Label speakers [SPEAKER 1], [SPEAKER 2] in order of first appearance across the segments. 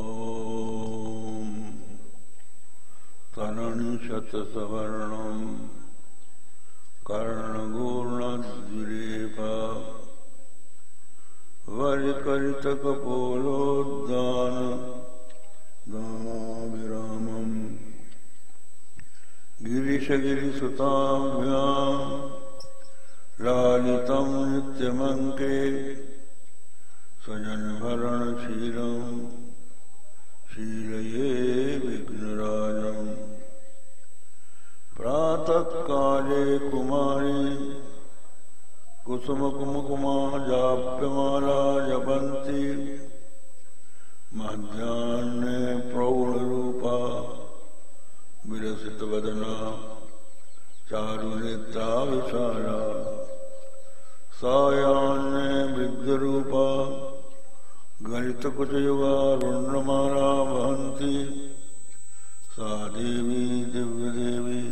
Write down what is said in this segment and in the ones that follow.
[SPEAKER 1] ॐ तननिशतसवर्णम् कर्णगूर्णद्विरेफा वरिकरितकपोलोद्दान दामाभिरामम् गिरिशगिरिसुताभ्याम् लालितं नित्यमङ्के स्वजनभरणशीलम् शीलये विघ्नराजम् प्रातःकाले कुमारी कुसुमकुमकुमा जाप्यमाला जपन्ति मध्याह्ने प्रौढरूपा विलसितवदना चारुनेत्रा विशाला सायान्ने वृद्धरूपा गणितकुचयुगारुण्यमाला वहन्ति सा देवी दिव्यदेवी।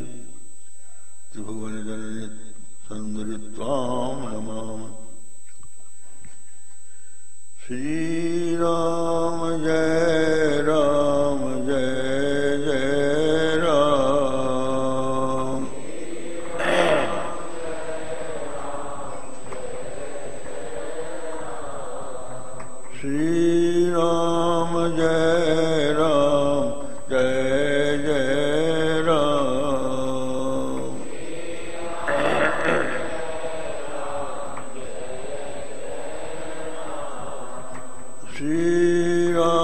[SPEAKER 1] त्रिभुवनजननि सुन्दरित्वां नमामि। श्रीराम जय। श्रीराम जय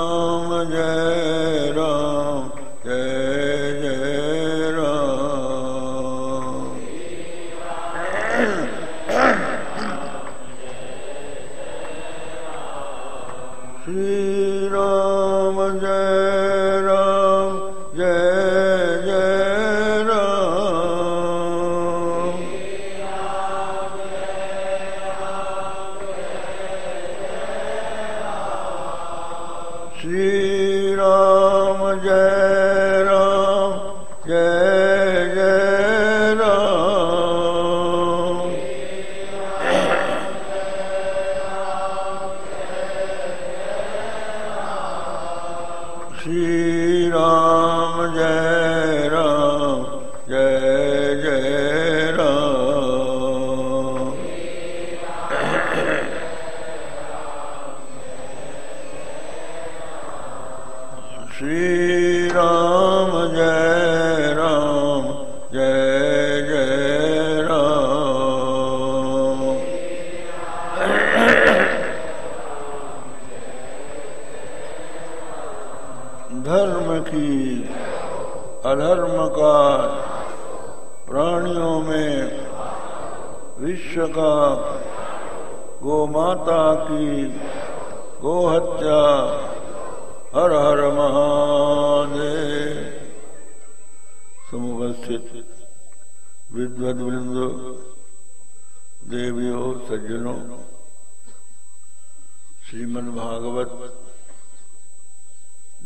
[SPEAKER 1] श्रीमद् भागवत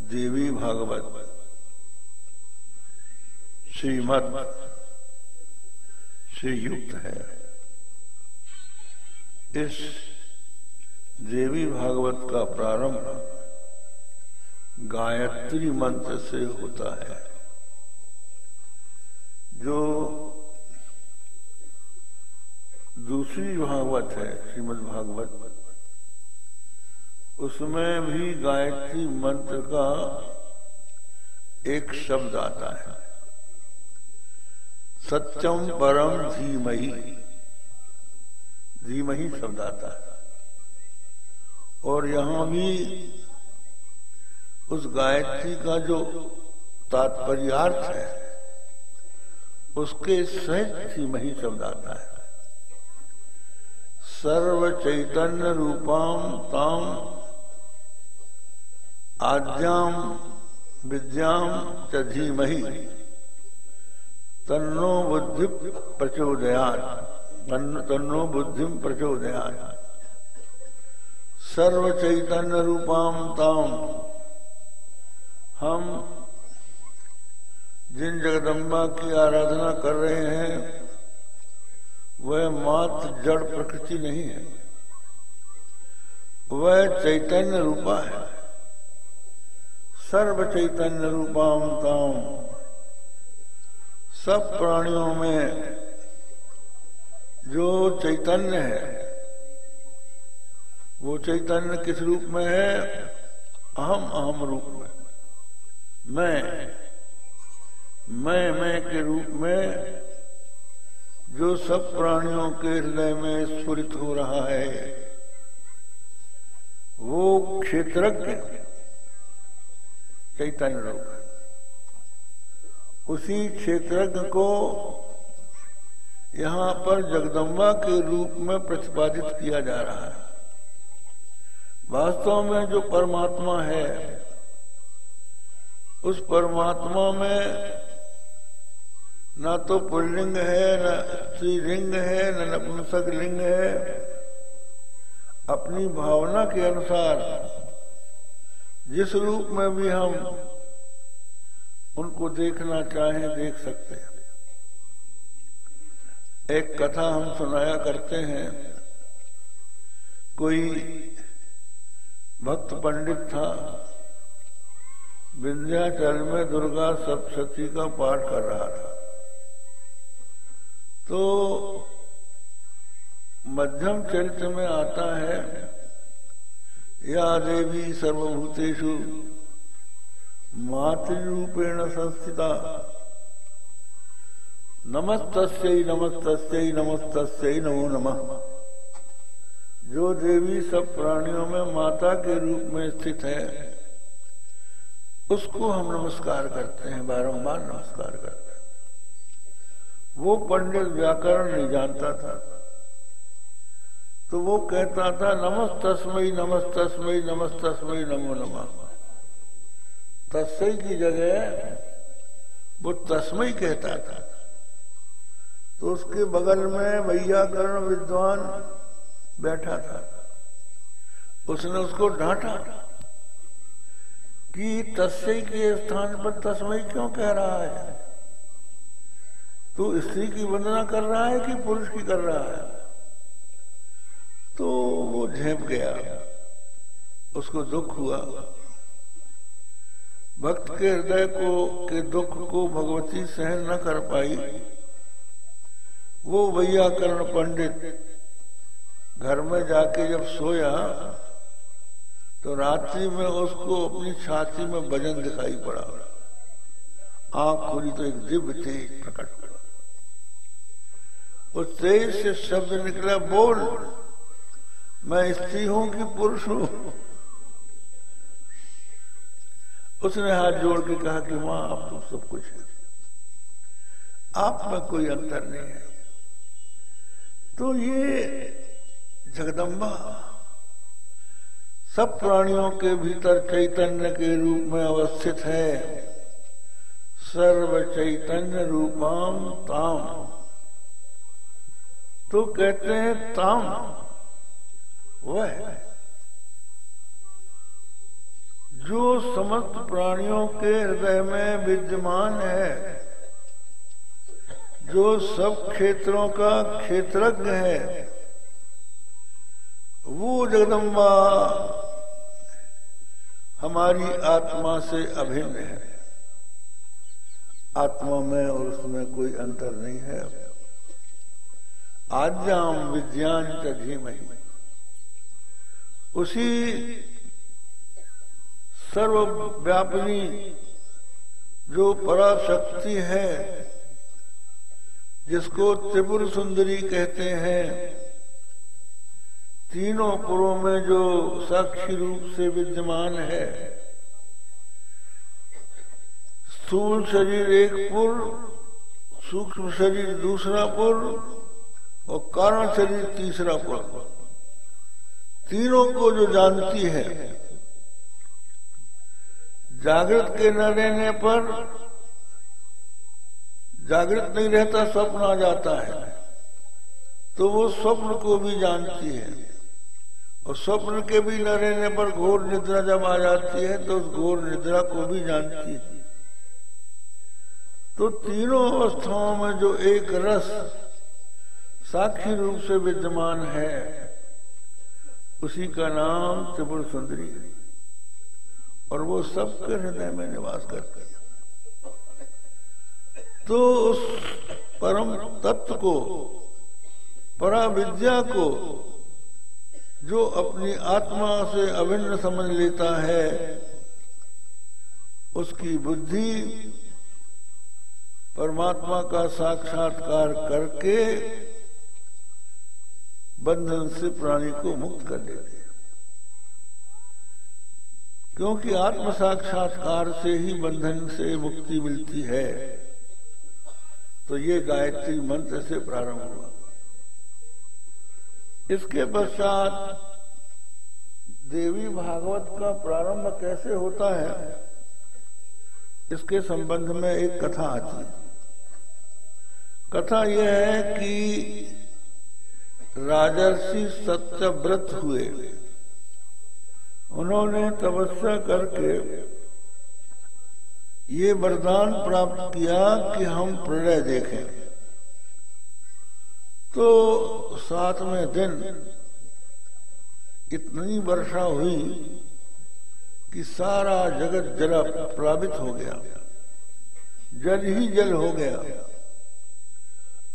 [SPEAKER 1] देवी भागवत श्रीमद से युक्त है। इस देवी भागवत का प्रारंभ गायत्री मंत्र से होता है, जो दूसरी भागवत है श्रीमद् भागवत उसमें भी गायत्री मंत्र का एक शब्द आता है। सत्यम परम धीमही। धीमही शब्द आता है। और यहाँ भी उस गायत्री का जो तात्पर्यार्थ है, उसके सहित धीमही शब्द आता है। सर्व चैतन्य रूपाम ताम आद्याम विद्याम च तन्नो बुद्धि प्रचोदयात। तन्नो बुद्धि प्रचोदयात। सर्व चैतन्य रूपाम ताम। हम जिन जगदम्बा की आराधना कर रहे हैं, वह मात्र जड़ प्रकृति नहीं है। वह चैतन्य रूपा है। सर्व चैतन्य रूपाम ताम सब प्राणियों में जो चैतन्य है, वो चैतन्य किस रूप में है? अहम अहम रूप में। मैं मैं मैं के रूप में जो सब प्राणियों के हृदय में स्फुरित हो रहा है, वो क्षेत्रज्ञ चैतन्य रूप उसी क्षेत्रज्ञ को यहाँ पर जगदम्बा के रूप में प्रतिपादित किया जा रहा है। वास्तव में जो परमात्मा है, उस परमात्मा में न तो पुल्लिंग है, न श्रीलिंग है, न नपुंसक लिंग है। अपनी भावना के अनुसार जिस रूप में भी हम उनको देखना चाहें, देख सकते हैं। एक कथा हम सुनाया करते हैं। कोई भक्त पंडित था, विंध्याचल में दुर्गा सप्तशती का पाठ कर रहा था। तो मध्यम चरित्र में आता है या देवी सर्वभूतेषु मातृरूपेण संस्थिता। नमस्त नमस्त नमस्त नमो नमः। जो देवी सब प्राणियों में माता के रूप में स्थित है, उसको हम नमस्कार करते हैं, बारंबार नमस्कार करते हैं। वो पंडित व्याकरण नहीं जानता था। तो वो कहता था नमस्तस्मयी नमस्तस्मयी नमस्तस्मयी नमो नमः। तस्मय की जगह वो तस्मय कहता था। तो उसके बगल में वैयाकरण विद्वान बैठा था। उसने उसको डांटा कि तस्मय के स्थान पर तस्मय क्यों कह रहा है? तो स्त्री की वंदना कर रहा है कि पुरुष की कर रहा है? तो वो झेप गया। उसको दुख हुआ। भक्त के हृदय को, के दुख को भगवती सहन न कर पाई। वो वैयाकरण पंडित, घर में जाके जब सोया तो रात्रि में उसको अपनी छाती में वज़न दिखाई पड़ा। आँख खुली तो एक दिव्य तेज प्रकट हुआ। उस तेज से शब्द निकला, बोल। मैं स्त्री हूँ कि पुरुष हूँ? उसने हाथ जोड़ के कहा कि माँ आप तो सब कुछ है। आप में कोई अंतर नहीं है। तो ये जगदम्बा सब प्राणियों के भीतर चैतन्य के रूप में अवस्थित है। सर्व चैतन्य रूपाम ताम। तो कहते हैं ताम। वह जो समस्त प्राणियों के हृदय में विद्यमान है, जो सब क्षेत्रों का क्षेत्रज्ञ है, वो जगदम्बा हमारी आत्मा से अभिन्न है। आत्मा में और उसमें कोई अंतर नहीं है। आज्ञाम विज्ञान धीमही उसी सर्वव्यापनी जो पराशक्ति है, जिसको त्रिपुर सुंदरी कहते हैं, तीनों पुरों में जो साक्षी रूप से विद्यमान है। स्थूल शरीर एक पुर, सूक्ष्म शरीर दूसरा पुर, और कारण शरीर तीसरा पुर। तीनों को जो जानती है, जागृत के न रहने पर जागृत नहीं रहता, स्वप्न आ जाता है। तो वो स्वप्न को भी जानती है। और स्वप्न के भी न रहने पर घोर निद्रा जब आ जाती है तो उस घोर निद्रा को भी जानती है। तो तीनों अवस्थाओं में जो एक रस साक्षी रूप से विद्यमान है उसी का नाम त्रिपुर सुंदरी है। और वो सबके हृदय में निवास करती है। तो उस परम तत्व को परा विद्या को, जो अपनी आत्मा से अभिन्न समझ लेता है, उसकी बुद्धि परमात्मा का साक्षात्कार करके बंधन से प्राणी को मुक्त कर देते हैं। क्योंकि आत्म साक्षात्कार से ही बंधन से मुक्ति मिलती है तो ये गायत्री मंत्र से प्रारंभ हुआ। इसके पश्चात देवी भागवत का प्रारंभ कैसे होता है, इसके संबंध में एक कथा आती है। कथा यह है कि राजर्षि सत्यव्रत हुए। उन्होंने तपस्या करके ये वरदान प्राप्त किया कि हम प्रलय देखें। तो सातवें दिन इतनी वर्षा हुई कि सारा जगत जला प्लावित हो गया। जल ही जल हो गया।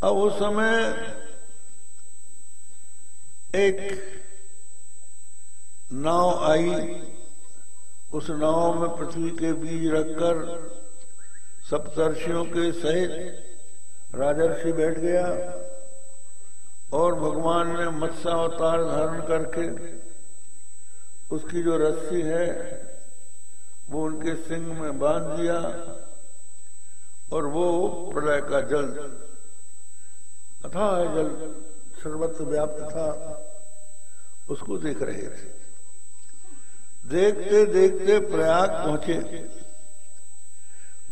[SPEAKER 1] अब उस समय एक नाव आई। उस नाव में पृथ्वी के बीज रखकर सप्तर्षियों के सहित राजर्षि बैठ गया और भगवान ने मत्स्यावतार धारण करके उसकी जो रस्सी है, वो उनके सिंह में बाँध दिया और वो प्रलय का जल अथा है जल सर्वत्र व्याप्त था, उसको देख रहे थे। देखते देखते प्रयाग पहुँचे।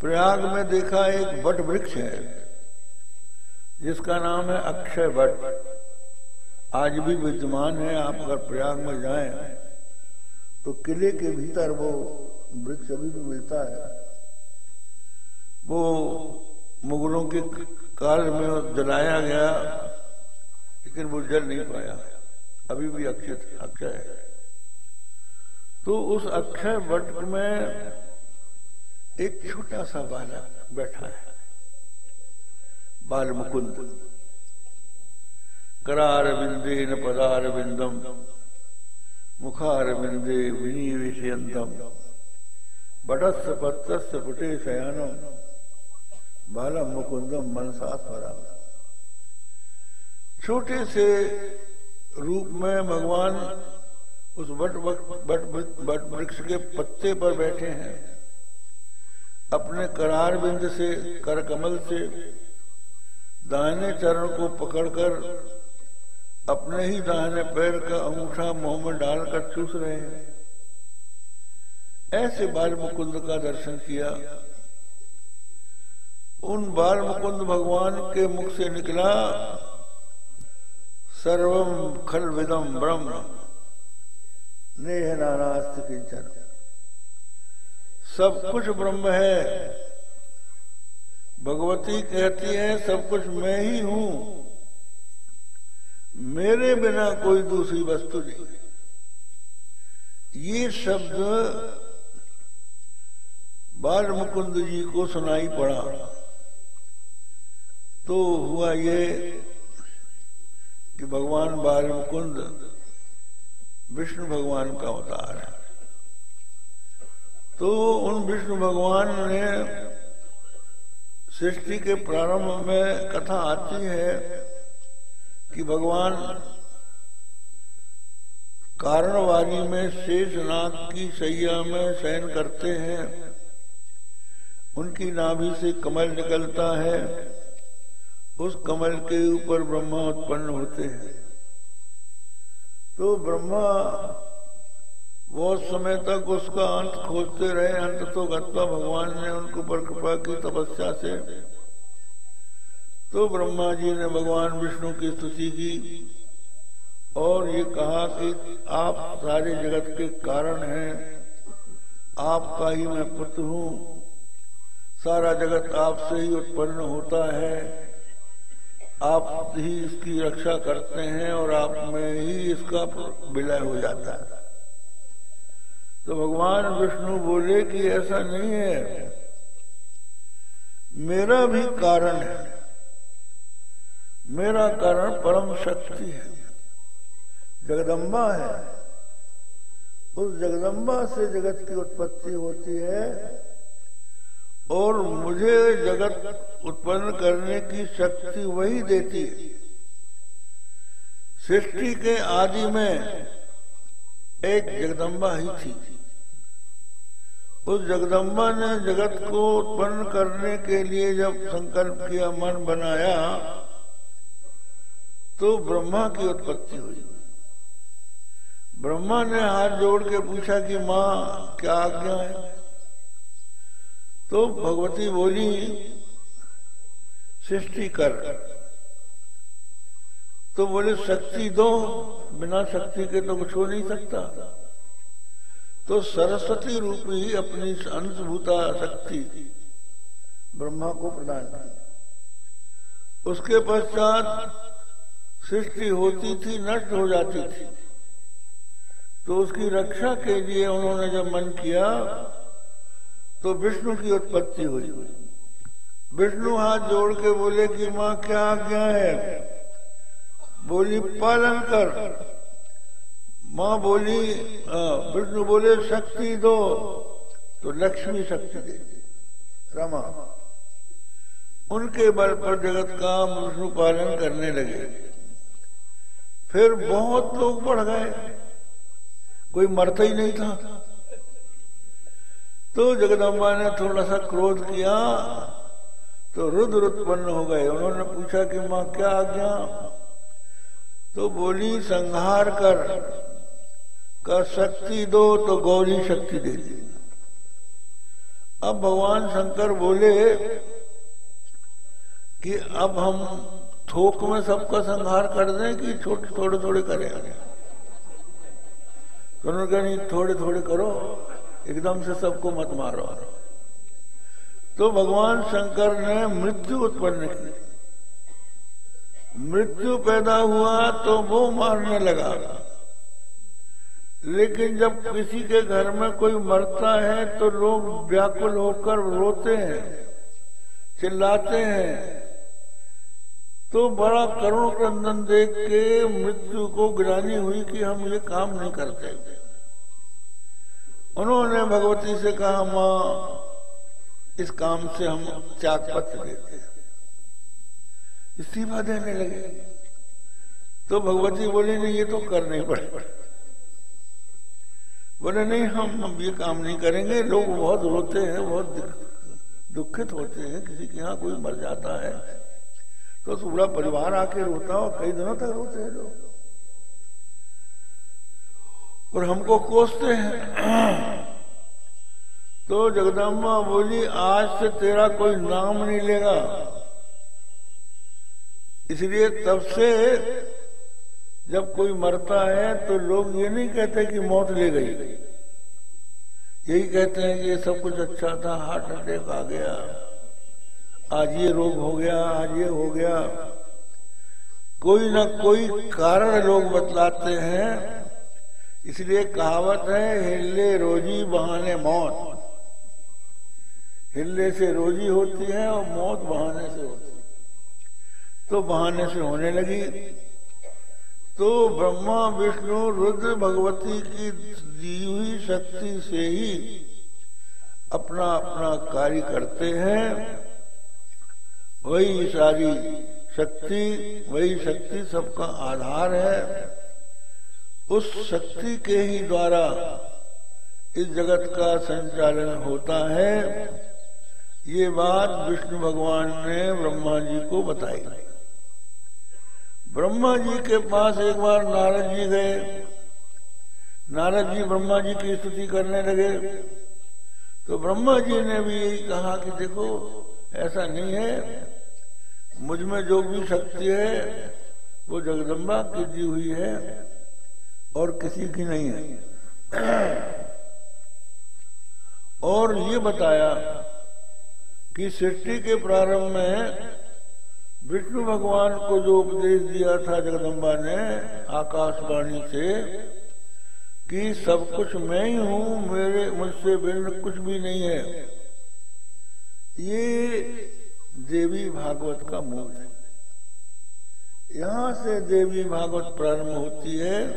[SPEAKER 1] प्रयाग में देखा एक वट वृक्ष है, जिसका नाम है अक्षय बट आज भी विद्यमान है, आप अगर प्रयाग में जाएँ तो किले के भीतर वो वृक्ष अभी भी मिलता है। वो मुगलों के काल में जलाया गया लेकिन वो जल नहीं पाया। अभी भी अक्षय अक्षय है। तो उस अक्षय वट में एक छोटा सा बालक बैठा है। बाल मुकुंद। करार बिंदे न पदार बिंदम। मुखार बिंदे विनिवेशयंतम बटस्थ पत्रस्थ पुटे शयानम। बालम मुकुंदम मनसा स्वरम। छोटे से रूप में भगवान उस बट बट बट वृक्ष के पत्ते पर बैठे हैं। अपने करार बिंद से कर कमल से, दाहिने चरण को पकड़कर अपने ही दाहिने पैर का अंगूठा मुँह में डालकर चूस रहे हैं। ऐसे बाल मुकुंद का दर्शन किया। उन बाल मुकुंद भगवान के मुख से निकला। सर्वम खल विदम ब्रह्म। नेह नानास्त किंचन सब कुछ ब्रह्म है। भगवती कहती है, सब कुछ मैं ही हूँ। मेरे बिना कोई दूसरी वस्तु नहीं। ये शब्द बाल मुकुंद जी को सुनाई पड़ा। तो हुआ ये कि भगवान बाल मुकुंद विष्णु भगवान का अवतार है। तो उन विष्णु भगवान ने सृष्टि के प्रारंभ में कथा आती है कि भगवान कारणवाणी में शेष नाग की सैया में शयन करते हैं। उनकी नाभि से कमल निकलता है। उस कमल के ऊपर ब्रह्मा उत्पन्न होते हैं। तो ब्रह्मा बहुत समय तक उसका अंत खोजते रहे, अंत तो गत्वा भगवान ने उनको पर कृपा की तपस्या से। तो ब्रह्मा जी ने भगवान विष्णु की स्तुति की और ये कहा कि आप सारे जगत के कारण हैं, आपका ही मैं पुत्र हूँ। सारा जगत आपसे ही उत्पन्न होता है। आप ही इसकी रक्षा करते हैं और आप में ही इसका विलय हो जाता है। तो भगवान विष्णु बोले कि ऐसा नहीं है। मेरा भी कारण है। मेरा कारण परम शक्ति है। जगदम्बा है। उस जगदम्बा से जगत की उत्पत्ति होती है। और मुझे जगत उत्पन्न करने की शक्ति वही देती है। सृष्टि के आदि में एक जगदम्बा ही थी। उस जगदम्बा ने जगत को उत्पन्न करने के लिए जब संकल्प किया, मन बनाया तो ब्रह्मा की उत्पत्ति हुई। ब्रह्मा ने हाथ जोड़ के पूछा कि माँ, क्या आज्ञा है? तो भगवती बोली, सृष्टि कर। तो बोले, शक्ति दो, बिना शक्ति के तो कुछ हो नहीं सकता। तो सरस्वती रूप ही अपनी अंशभूता शक्ति ब्रह्मा को प्रदान की। उसके पश्चात सृष्टि होती थी, नष्ट हो जाती थी। तो उसकी रक्षा के लिए उन्होंने जब मन किया तो विष्णु की उत्पत्ति हुई। विष्णु हाथ जोड़ के बोले कि माँ, क्या आज्ञा है? बोली, पालन कर। माँ बोली विष्णु बोले, शक्ति दो। तो लक्ष्मी शक्ति दे रमा। उनके बल पर जगत का विष्णु पालन करने लगे। फिर बहुत लोग बढ़ गए। कोई मरता ही नहीं था। तो जगदम्बा ने थोड़ा सा क्रोध किया तो रुद्र उत्पन्न हो गए। उन्होंने पूछा कि माँ, क्या आज्ञा? तो बोली, संहार कर का शक्ति दो तो गौरी शक्ति दे दी। अब भगवान शंकर बोले कि अब हम थोक में सबका संहार कर दें कि छोटे थोड़े थोड़े करें। तो उन्होंने कहा, नहीं, थोड़े थोड़े करो। एकदम से सबको मत मारो। तो भगवान शंकर ने मृत्यु उत्पन्न की। मृत्यु पैदा हुआ तो वो मारने लगा। लेकिन जब किसी के घर में कोई मरता है तो लोग व्याकुल होकर रोते हैं, चिल्लाते हैं। तो बड़ा करुण क्रंदन देख के मृत्यु को गिरानी हुई कि हम ये काम नहीं करते। उन्होंने भगवती से कहा, माँ, इस काम से हम त्याग पत्र देते इस्तीफा देने लगे। तो भगवती बोले, नहीं, ये तो करने पड़े। बोले, नहीं, हम हम ये काम नहीं करेंगे। लोग बहुत रोते हैं, बहुत दुखित होते हैं। किसी के यहाँ कोई मर जाता है तो पूरा परिवार आके रोता और कई दिनों तक रोते हैं लोग। और हमको कोसते हैं। तो जगदम्बा बोली, आज से तेरा कोई नाम नहीं लेगा। इसलिए तब से जब कोई मरता है तो लोग ये नहीं कहते कि मौत ले गई। यही कहते हैं कि ये सब कुछ अच्छा था, हार्ट अटैक आ गया। आज ये रोग हो गया, आज ये हो गया। कोई ना कोई कारण लोग बतलाते हैं। इसलिए कहावत है हिल्ले रोजी बहाने मौत। हिल्ले से रोजी होती है और मौत बहाने से होती है। तो बहाने से होने लगी। तो ब्रह्मा, विष्णु, रुद्र, भगवती की दी हुई शक्ति से ही अपना अपना कार्य करते हैं। वही सारी शक्ति, वही शक्ति सबका आधार है। उस शक्ति के ही द्वारा इस जगत का संचालन होता है। ये बात विष्णु भगवान ने ब्रह्मा जी को बताई। ब्रह्मा जी के पास एक बार नारद जी गए। नारद जी ब्रह्मा जी की स्तुति करने लगे। तो ब्रह्मा जी ने भी यही कहा कि देखो, ऐसा नहीं है। मुझमें जो भी शक्ति है, वो जगदम्बा की दी हुई है। और किसी की नहीं है। और ये बताया कि सृष्टि के प्रारंभ में विष्णु भगवान को जो उपदेश दिया था जगदम्बा ने आकाशवाणी से, कि सब कुछ मैं ही हूँ, मेरे, मुझसे भिन्न कुछ भी नहीं है। ये देवी भागवत का मूल है। यहाँ से देवी भागवत प्रारंभ होती है।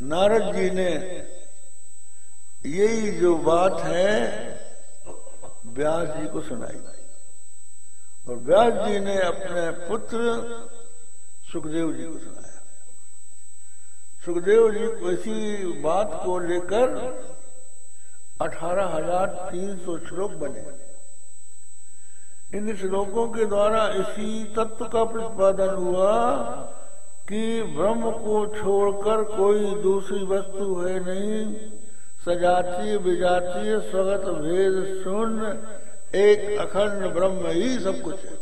[SPEAKER 1] नारद जी ने यही जो बात है, व्यास जी को सुनाई। और व्यास जी ने अपने पुत्र सुखदेव जी को सुनाया। सुखदेव जी को इसी बात को लेकर अठारह हज़ार तीन सौ श्लोक बने। इन श्लोकों के द्वारा इसी तत्व का प्रतिपादन हुआ कि ब्रह्म को छोड़कर कोई दूसरी वस्तु है नहीं। सजातीय, विजातीय स्वगत भेद, शून्य, एक अखंड ब्रह्म ही सब कुछ है।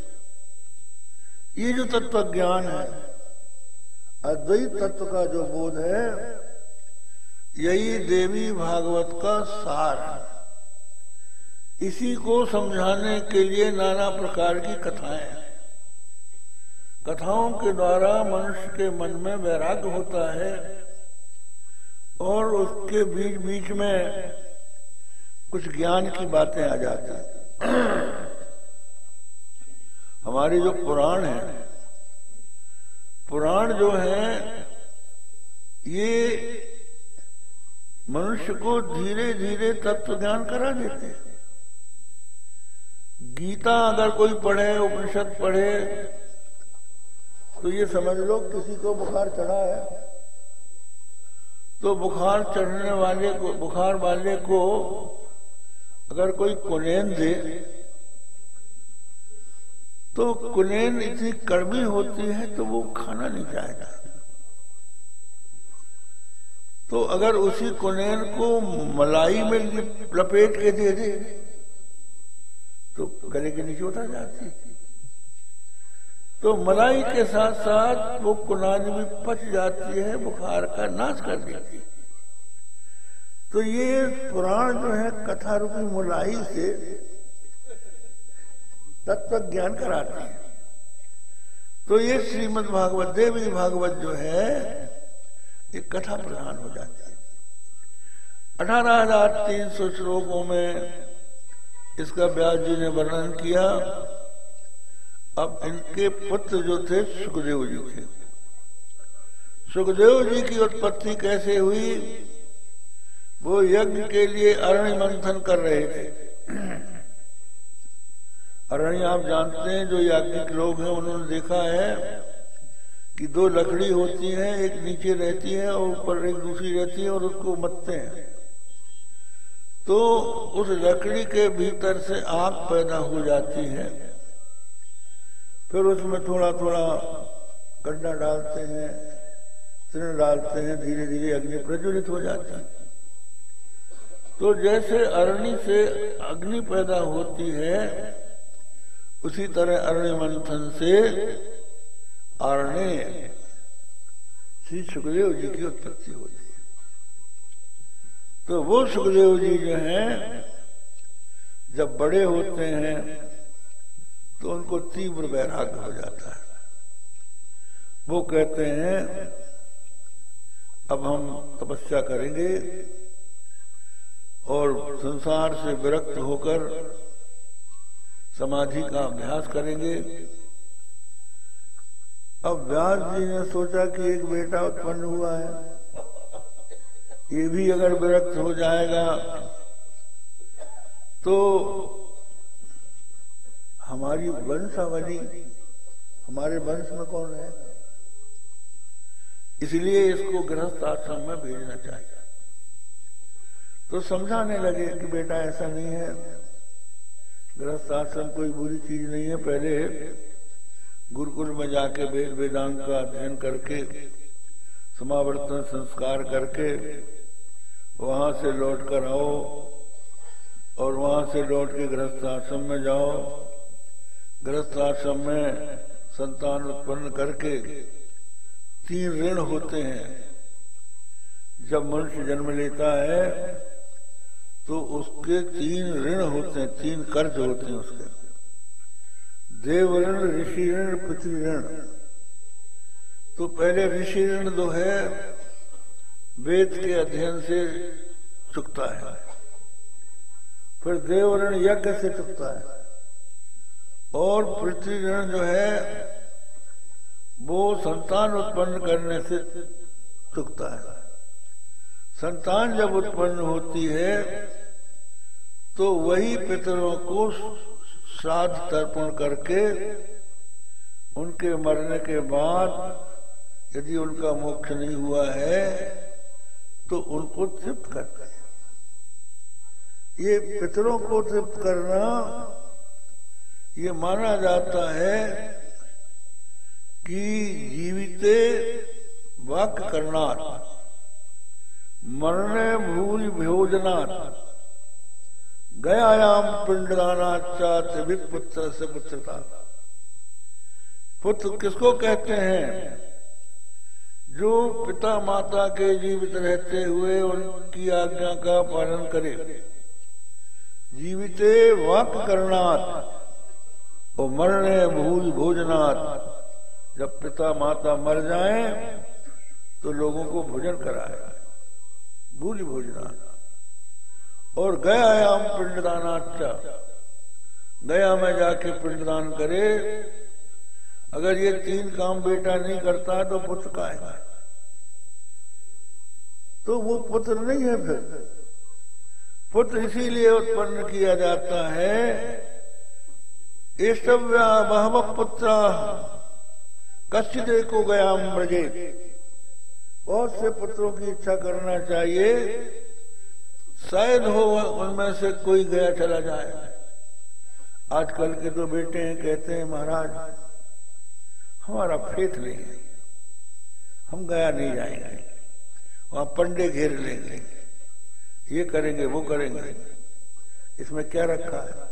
[SPEAKER 1] ये जो तत्व ज्ञान है, अद्वैत तत्व का जो बोध है, यही देवी भागवत का सार है। इसी को समझाने के लिए नाना प्रकार की कथाएँ कथाओं के द्वारा मनुष्य के मन में वैराग्य होता है और उसके बीच बीच में कुछ ज्ञान की बातें आ जाती हमारी जो पुराण है, पुराण जो है, ये मनुष्य को धीरे धीरे तत्व ज्ञान करा देते हैं। गीता अगर कोई पढ़े, उपनिषद पढ़े तो ये समझ लो किसी को बुखार चढ़ा है। तो बुखार चढ़ने वाले को, बुखार वाले को अगर कोई कुनेन दे तो कुनेन इतनी कड़वी होती है तो वो खाना नहीं चाहेगा। तो अगर उसी कुनेन को मलाई में लपेट के दे दे तो गले के नीचे उतर जाती। तो मलाई के साथ साथ वो कुनाज भी पच जाती है, बुखार का नाश कर देती तो ये पुराण जो है कथा रूपी मुलाई से तत्व ज्ञान कराती है। तो ये श्रीमद भागवत, देवी भागवत जो है, ये कथा प्रधान हो जाती है। अठारह हज़ार तीन सौ श्लोकों में इसका व्यास जी ने वर्णन किया। अब इनके पुत्र जो थे, सुखदेव जी थे। सुखदेव जी की उत्पत्ति कैसे हुई? वो यज्ञ के लिए अरण्य मंथन कर रहे थे। अरण्य, आप जानते हैं, जो याज्ञिक लोग हैं, उन्होंने देखा है कि दो लकड़ी होती है, एक नीचे रहती है और ऊपर एक दूसरी रहती है और उसको मतते हैं। तो उस लकड़ी के भीतर से आग पैदा हो जाती है। फिर उसमें थोड़ा थोड़ा गड्ढा डालते हैं तृण डालते हैं धीरे धीरे अग्नि प्रज्वलित हो जाती है। तो जैसे अरणि से अग्नि पैदा होती है, उसी तरह अरण्य मंथन से अरण्य श्री सुखदेव जी की उत्पत्ति होती तो वो सुखदेव जी जो हैं, जब बड़े होते हैं तो उनको तीव्र वैराग्य हो जाता है। वो कहते हैं, अब हम तपस्या करेंगे और संसार से विरक्त होकर समाधि का अभ्यास करेंगे। अब व्यास जी ने सोचा कि एक बेटा उत्पन्न हुआ है, ये भी अगर विरक्त हो जाएगा तो हमारी वंशावली, हमारे वंश में कौन है? इसलिए इसको गृहस्थ आश्रम में भेजना चाहिए। तो समझाने लगे कि बेटा ऐसा नहीं है। गृहस्थ आश्रम कोई बुरी चीज़ नहीं है। पहले गुरुकुल में जाके वेद वेदांत का अध्ययन करके, समावर्तन संस्कार करके, वहाँ से लौट कर आओ और वहाँ से लौट के गृहस्थ आश्रम में जाओ। गृहस्थ आश्रम में संतान उत्पन्न करके तीन ऋण होते हैं। जब मनुष्य जन्म लेता है तो उसके तीन ऋण होते हैं, तीन कर्ज होते हैं उसके। देव ऋण ऋषि ऋण पितृ ऋण तो पहले ऋषि ऋण जो है, वेद के अध्ययन से चुकता है। फिर देव ऋण यज्ञ से चुकता है। और ऋण जो है, वो संतान उत्पन्न करने से चुकता है। संतान जब उत्पन्न होती है तो वही पितरों को श्राद्ध तर्पण करके उनके मरने के बाद यदि उनका मोक्ष नहीं हुआ है तो उनको तृप्त करते हैं। ये पितरों को तृप्त करना ये माना जाता है कि जीविते वाक्य करनाथ, मरने भूल भोजनाथ गयायाम पिंडदानाचात पुत्र से पुत्रता पुत्र किसको कहते हैं? जो पिता माता के जीवित रहते हुए उनकी आज्ञा का पालन करे। जीविते वाक करनाथ और मरने भूल भोजनाथ जब पिता माता मर जाए तो लोगों को भोजन कराया भूल भोजनाथ और गयायाम पिंडदानाचा गया में जाके पिंडदान करे। अगर ये तीन काम बेटा नहीं करता तो पुत्र का है। तो वो पुत्र नहीं है फिर। पुत्र इसीलिए उत्पन्न किया जाता है ईष्टव्या बहव पुत्र कश्चित को गया मृगे। बहुत से पुत्रों की इच्छा करना चाहिए, शायद हो उनमें से कोई गया चला जाए। आजकल के तो बेटे हैं, कहते हैं, महाराज, हमारा फेथ नहीं है, हम गया नहीं जाएँगे, वहाँ पंडे घेर लेंगे, ये करेंगे, वो करेंगे, इसमें क्या रखा है?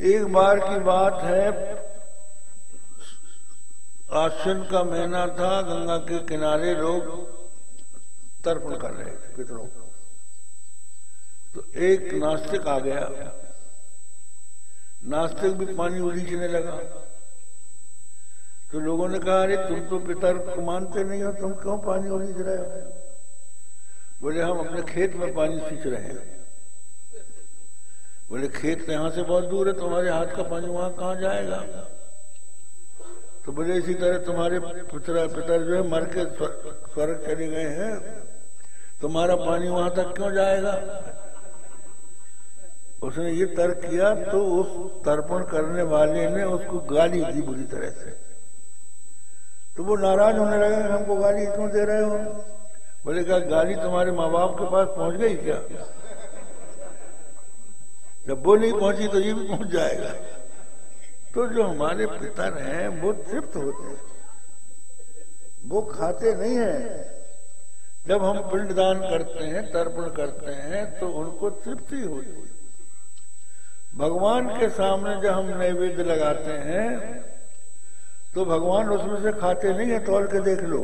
[SPEAKER 1] एक बार की बात है। आश्विन का महीना था, गंगा के किनारे लोग तर्पण कर रहे थे, पितरों तो एक नास्तिक आ गया। नास्तिक भी पानी उलीचने लगा। तो लोगों ने कहा, अरे, तुम तो पितर को मानते नहीं हो, तुम क्यों पानी उलीच रहे हो? बोले, हम अपने खेत में पानी सींच रहे हैं। बोले, खेत तो यहाँ से बहुत दूर है, तुम्हारे हाथ का पानी वहाँ कहा जाएगा? तो बोले, इसी तरह तुम्हारे पितर, पिता जो है, मर के स्वर्ग चले गए हैं। तुम्हारा पानी वहाँ तक क्यों जाएगा? उसने ये तर्क किया तो उस तर्पण करने वाले ने उसको गाली दी बुरी तरह से। तो वो नाराज़ होने लगे, हमको गाली क्यों दे रहे हो? बोले, क्या गाली तुम्हारे माँ बाप के पास पहुँच गई क्या? जब वो नहीं पहुँची तो ये भी पहुँच जाएगा। तो जो हमारे पितर हैं, वो तृप्त होते हैं। वो खाते नहीं हैं। जब हम पिंडदान करते हैं, तर्पण करते हैं तो उनको तृप्ति होती है। भगवान के सामने जब हम नैवेद्य लगाते हैं तो भगवान उसमें से खाते नहीं है तोड़ के देख लो।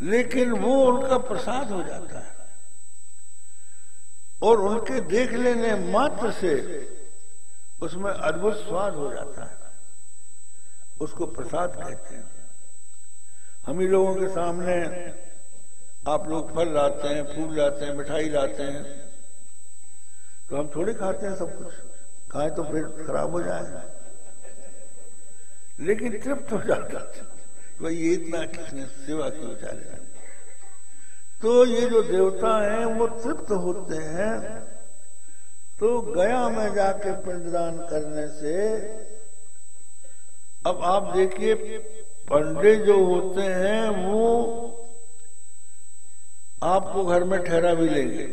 [SPEAKER 1] लेकिन वो उनका प्रसाद हो जाता है। और उनके देख लेने मात्र से उसमें अद्भुत स्वाद हो जाता है। उसको प्रसाद कहते हैं। हम ही लोगों के सामने आप लोग फल लाते हैं, फूल लाते हैं, मिठाई लाते हैं तो हम थोड़ी खाते हैं सब कुछ। खाए तो फिर खराब हो जाएगा। लेकिन तृप्त हो जाता भाई ये इतना किसने सेवा की बेचारे तो ये जो देवता हैं, वो तृप्त होते हैं। तो गया में जाके पिंडदान करने से, अब आप देखिए, पंडित जो होते हैं, वो आपको घर में ठहरा भी लेंगे।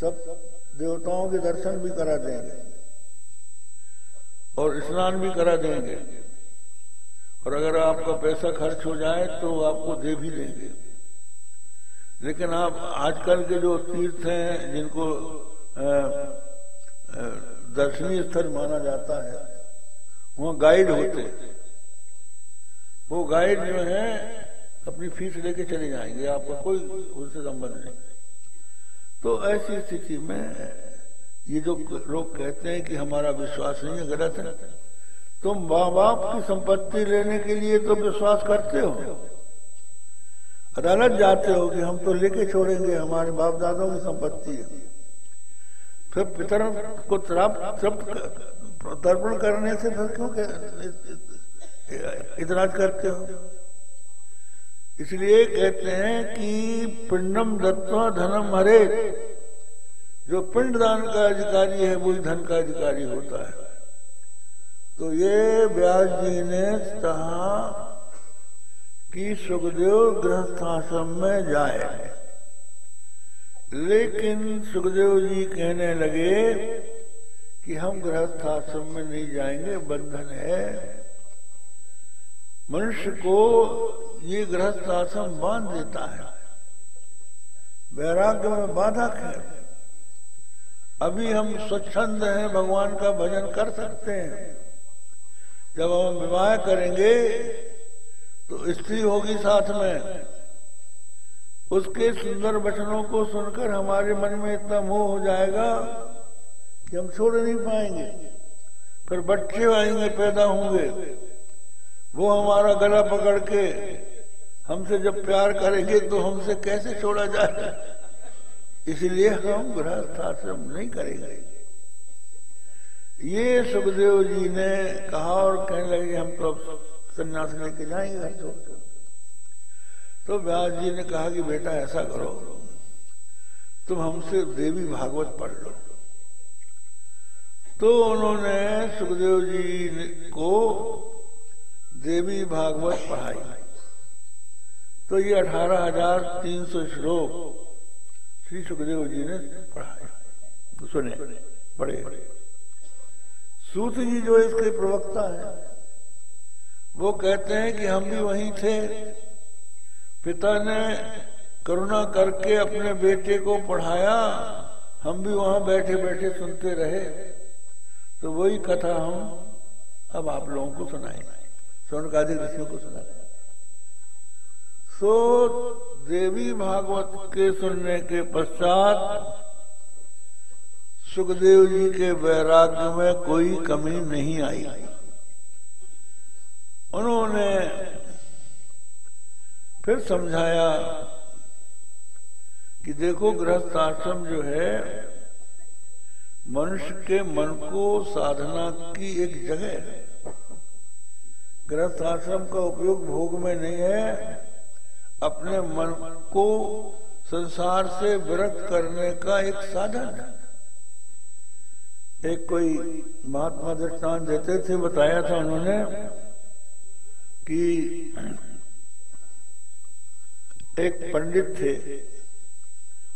[SPEAKER 1] सब देवताओं के दर्शन भी करा देंगे। और स्नान भी करा देंगे। और अगर आपका पैसा खर्च हो जाए तो आपको दे भी देंगे। लेकिन आप आजकल के जो तीर्थ हैं, जिनको दर्शनीय स्थल माना जाता है, वहाँ गाइड होते वो गाइड जो है, अपनी फ़ीस लेके चले जाएँगे, आपका कोई उनसे संबंध नहीं। तो ऐसी स्थिति में, ये जो लोग कहते हैं कि हमारा विश्वास नहीं है, गलत है, तुम माँ बाप की संपत्ति लेने के लिए तो विश्वास करते हो। अदालत जाते हो कि हम तो लेके छोड़ेंगे, हमारे बाप दादों की संपत्ति है। फिर पितर को तर्पण करने से फिर क्यों इतराज करते हो? इसलिए कहते हैं कि पिंडम दत्वा धनम हरे। जो पिंड दान का अधिकारी है वही धन का अधिकारी होता है। तो ये व्यास जी ने कहा कि सुखदेव गृहस्थाश्रम में जाए। लेकिन सुखदेव जी कहने लगे कि हम गृहस्थाश्रम में नहीं जाएँगे, बंधन है। मनुष्य को ये गृहस्थ आश्रम बाँध देता है। वैराग्य में बाधा है। अभी हम स्वच्छंद हैं, भगवान का भजन कर सकते हैं। जब हम विवाह करेंगे तो स्त्री होगी साथ में। उसके सुंदर वचनों को सुनकर हमारे मन में इतना मोह हो जाएगा कि हम छोड़ नहीं पाएँगे। फिर बच्चे आएँगे, पैदा होंगे। वो हमारा गला पकड़ के हमसे जब प्यार करेंगे तो हमसे कैसे छोड़ा जाए? इसलिए हम गृहस्थाश्रम नहीं करेंगे। ये सुखदेव जी ने कहा और कहने लगे, हम तो संन्यास लेके जाएँगे छोड़ तो व्यास जी ने कहा कि बेटा, ऐसा करो, तुम हमसे देवी भागवत पढ़ लो। तो उन्होंने सुखदेव जी को देवी भागवत पढ़ाई। तो ये अठारह हज़ार तीन सौ श्लोक श्री सुखदेव जी ने पढ़ाए। तो सुने, पढ़े। सूत जी जो इसके प्रवक्ता है वो कहते हैं कि हम भी वहीं थे। पिता ने करुणा करके अपने बेटे को पढ़ाया। हम भी वहाँ बैठे बैठे सुनते रहे। तो वही कथा हम अब आप लोगों को सुनाएँगे सोनकादि ऋषियों को सुना सो देवी भागवत के सुनने के पश्चात सुखदेव जी के वैराग्य में कोई कमी नहीं आई आई। उन्होंने फिर समझाया कि देखो, गृहस्थ आश्रम जो है, मनुष्य के मन को साधना की एक जगह है। गृहस्थ आश्रम का उपयोग भोग में नहीं है। अपने मन को संसार से विरक्त करने का एक साधन है। एक कोई महात्मा दृष्टान देते थे, बताया था उन्होंने। कि एक पंडित थे,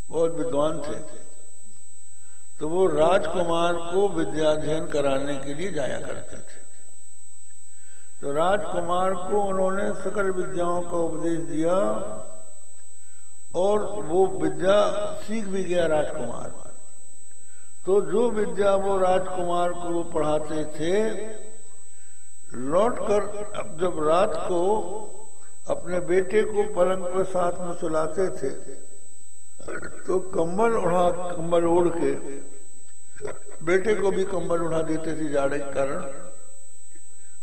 [SPEAKER 1] बहुत विद्वान थे तो वो राजकुमार को विद्याध्ययन कराने के लिए जाया करते थे। तो राजकुमार को उन्होंने सकल विद्याओं का उपदेश दिया, और वो विद्या सीख भी गया राजकुमार। तो जो विद्या वो राजकुमार को पढ़ाते थे लौटकर अब जब रात को अपने बेटे को पलंग पर साथ में सुलाते थे तो कंबल उड़ा, कंबल ओढ़ के बेटे को भी कंबल उड़ा देते थे जाड़े के कारण।